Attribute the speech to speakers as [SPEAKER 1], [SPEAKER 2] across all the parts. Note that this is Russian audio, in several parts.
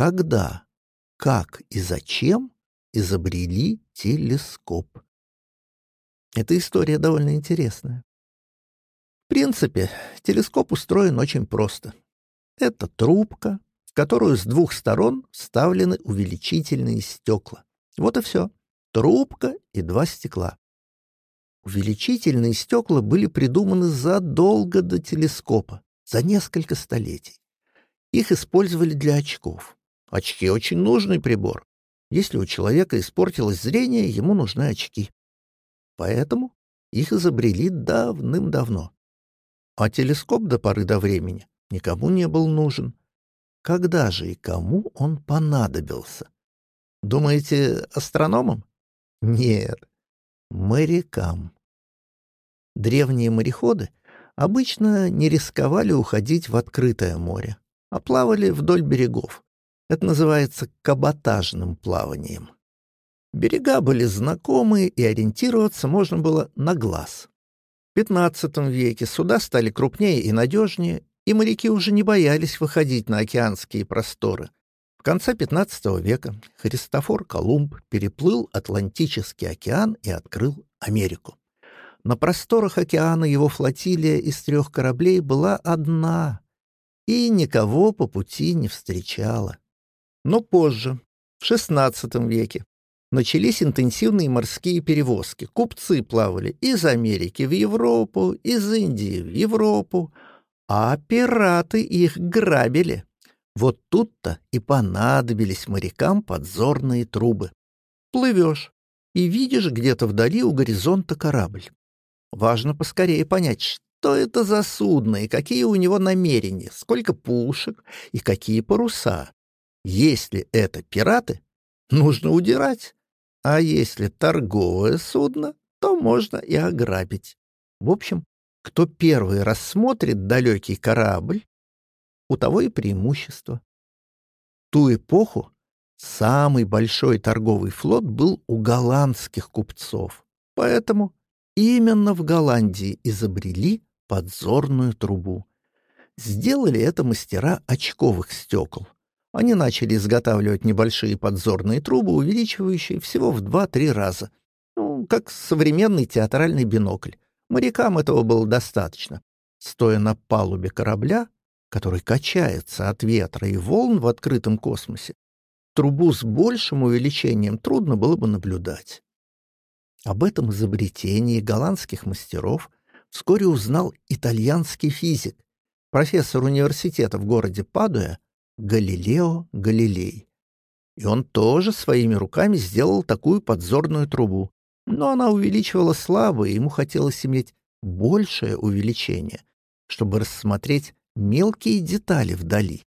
[SPEAKER 1] когда, как и зачем изобрели телескоп. Эта история довольно интересная. В принципе, телескоп устроен очень просто. Это трубка, в которую с двух сторон вставлены увеличительные стекла. Вот и все. Трубка и два стекла. Увеличительные стекла были придуманы задолго до телескопа, за несколько столетий. Их использовали для очков. Очки — очень нужный прибор. Если у человека испортилось зрение, ему нужны очки. Поэтому их изобрели давным-давно. А телескоп до поры до времени никому не был нужен. Когда же и кому он понадобился? Думаете, астрономам? Нет, морякам. Древние мореходы обычно не рисковали уходить в открытое море, а плавали вдоль берегов. Это называется каботажным плаванием. Берега были знакомы, и ориентироваться можно было на глаз. В XV веке суда стали крупнее и надежнее, и моряки уже не боялись выходить на океанские просторы. В конце XV века Христофор Колумб переплыл Атлантический океан и открыл Америку. На просторах океана его флотилия из трех кораблей была одна и никого по пути не встречала. Но позже, в XVI веке, начались интенсивные морские перевозки. Купцы плавали из Америки в Европу, из Индии в Европу, а пираты их грабили. Вот тут-то и понадобились морякам подзорные трубы. Плывешь и видишь где-то вдали у горизонта корабль. Важно поскорее понять, что это за судно и какие у него намерения, сколько пушек и какие паруса. Если это пираты, нужно удирать. А если торговое судно, то можно и ограбить. В общем, кто первый рассмотрит далекий корабль, у того и преимущество. В ту эпоху самый большой торговый флот был у голландских купцов, поэтому именно в Голландии изобрели подзорную трубу. Сделали это мастера очковых стекол — они начали изготавливать небольшие подзорные трубы, увеличивающие всего в 2-3 раза. Ну, как современный театральный бинокль. Морякам этого было достаточно. Стоя на палубе корабля, который качается от ветра и волн в открытом космосе, трубу с большим увеличением трудно было бы наблюдать. Об этом изобретении голландских мастеров вскоре узнал итальянский физик, профессор университета в городе Падуя Галилео Галилей. И он тоже своими руками сделал такую подзорную трубу. Но она увеличивала слабо, и ему хотелось иметь большее увеличение, чтобы рассмотреть мелкие детали вдали.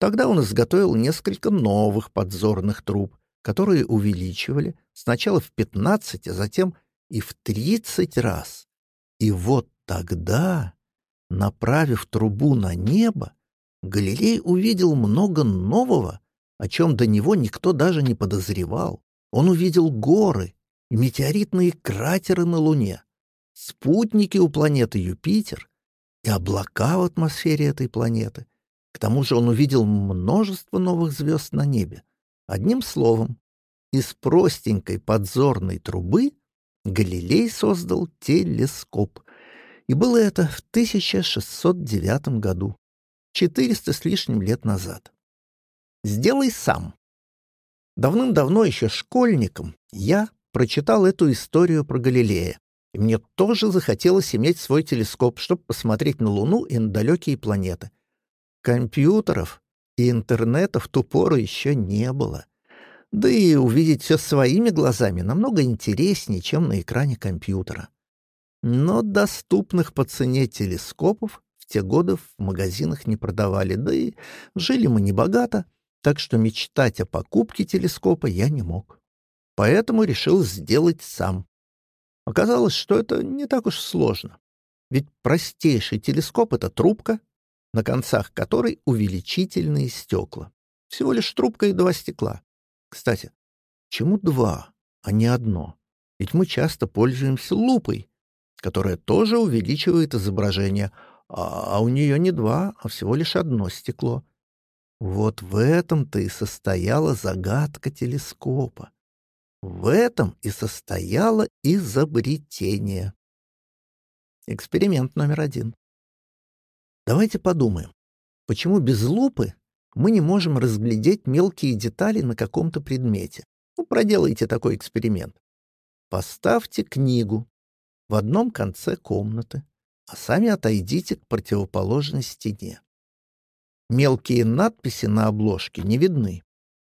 [SPEAKER 1] Тогда он изготовил несколько новых подзорных труб, которые увеличивали сначала в 15, а затем и в 30 раз. И вот тогда, направив трубу на небо, Галилей увидел много нового, о чем до него никто даже не подозревал. Он увидел горы и метеоритные кратеры на Луне, спутники у планеты Юпитер и облака в атмосфере этой планеты. К тому же он увидел множество новых звезд на небе. Одним словом, из простенькой подзорной трубы Галилей создал телескоп. И было это в 1609 году. 400 с лишним лет назад. Сделай сам. Давным-давно еще школьником я прочитал эту историю про Галилея, и мне тоже захотелось иметь свой телескоп, чтобы посмотреть на Луну и на далекие планеты. Компьютеров и интернета в ту пору еще не было. Да и увидеть все своими глазами намного интереснее, чем на экране компьютера. Но доступных по цене телескопов те годы в магазинах не продавали, да и жили мы небогато, так что мечтать о покупке телескопа я не мог. Поэтому решил сделать сам. Оказалось, что это не так уж сложно. Ведь простейший телескоп — это трубка, на концах которой увеличительные стекла. Всего лишь трубка и два стекла. Кстати, чему два, а не одно? Ведь мы часто пользуемся лупой, которая тоже увеличивает изображение, а, а у нее не два, а всего лишь одно стекло. Вот в этом-то и состояла загадка телескопа. В этом и состояло изобретение. Эксперимент номер один. Давайте подумаем, почему без лупы мы не можем разглядеть мелкие детали на каком-то предмете. Ну, проделайте такой эксперимент. Поставьте книгу в одном конце комнаты, а сами отойдите к противоположной стене. Мелкие надписи на обложке не видны.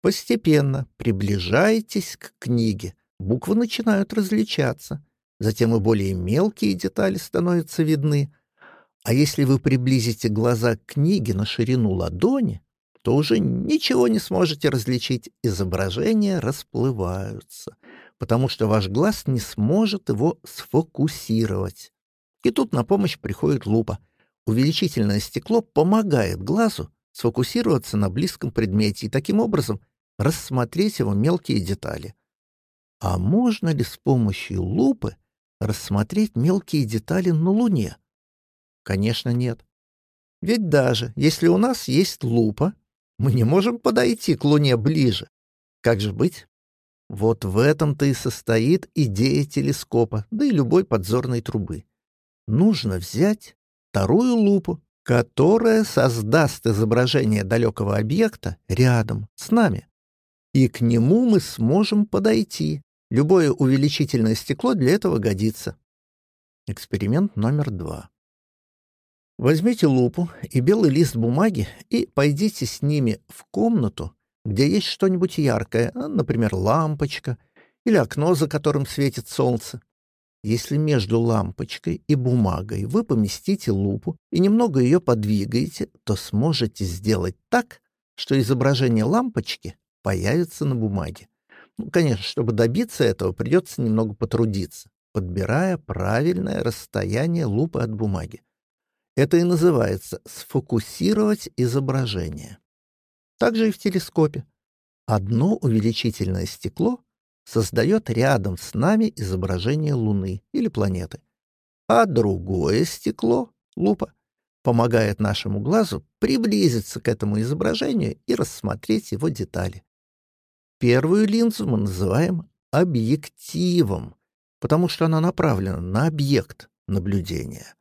[SPEAKER 1] Постепенно приближайтесь к книге, буквы начинают различаться, затем и более мелкие детали становятся видны, а если вы приблизите глаза к книге на ширину ладони, то уже ничего не сможете различить, изображения расплываются, потому что ваш глаз не сможет его сфокусировать. И тут на помощь приходит лупа — увеличительное стекло помогает глазу сфокусироваться на близком предмете и таким образом рассмотреть его мелкие детали. А можно ли с помощью лупы рассмотреть мелкие детали на Луне? Конечно, нет. Ведь даже если у нас есть лупа, мы не можем подойти к Луне ближе. Как же быть? Вот в этом-то и состоит идея телескопа, да и любой подзорной трубы. Нужно взять вторую лупу, которая создаст изображение далекого объекта рядом с нами. И к нему мы сможем подойти. Любое увеличительное стекло для этого годится. Эксперимент номер два. Возьмите лупу и белый лист бумаги и пойдите с ними в комнату, где есть что-нибудь яркое, например, лампочка или окно, за которым светит солнце. Если между лампочкой и бумагой вы поместите лупу и немного ее подвигаете, то сможете сделать так, что изображение лампочки появится на бумаге. Ну, конечно, чтобы добиться этого, придется немного потрудиться, подбирая правильное расстояние лупы от бумаги. Это и называется сфокусировать изображение. Также и в телескопе. Одно увеличительное стекло создает рядом с нами изображение Луны или планеты, а другое стекло, лупа, помогает нашему глазу приблизиться к этому изображению и рассмотреть его детали. Первую линзу мы называем объективом, потому что она направлена на объект наблюдения,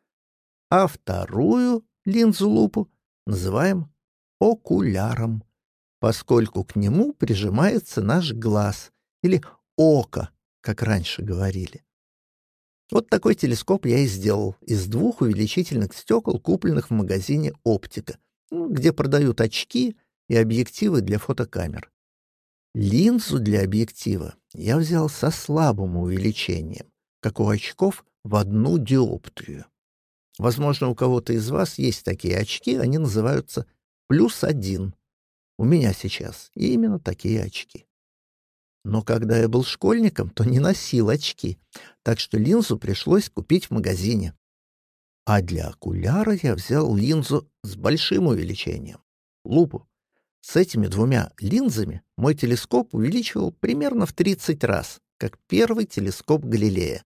[SPEAKER 1] а вторую линзу-лупу называем окуляром, поскольку к нему прижимается наш глаз или око, как раньше говорили. Вот такой телескоп я и сделал из двух увеличительных стекол, купленных в магазине «Оптика», ну, где продают очки и объективы для фотокамер. Линзу для объектива я взял со слабым увеличением, как у очков в одну диоптрию. Возможно, у кого-то из вас есть такие очки, они называются «плюс один». У меня сейчас именно такие очки. Но когда я был школьником, то не носил очки, так что линзу пришлось купить в магазине. А для окуляра я взял линзу с большим увеличением — лупу. С этими двумя линзами мой телескоп увеличивал примерно в 30 раз, как первый телескоп Галилея.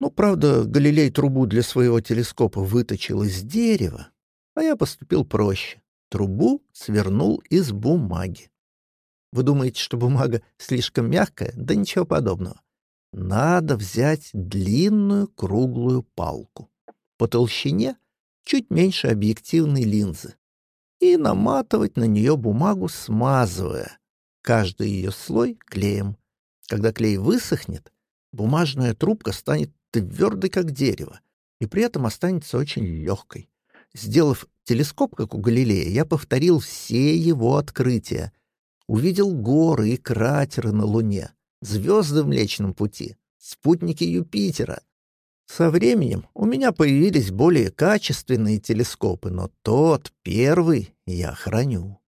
[SPEAKER 1] Ну, правда, Галилей трубу для своего телескопа выточил из дерева, а я поступил проще. Трубу свернул из бумаги. Вы думаете, что бумага слишком мягкая? Да ничего подобного. Надо взять длинную круглую палку. По толщине чуть меньше объективной линзы. И наматывать на нее бумагу, смазывая каждый ее слой клеем. Когда клей высохнет, бумажная трубка станет твердой, как дерево, и при этом останется очень легкой. Сделав телескоп, как у Галилея, я повторил все его открытия — увидел горы и кратеры на Луне, звезды в Млечном Пути, спутники Юпитера. Со временем у меня появились более качественные телескопы, но тот, первый, я храню.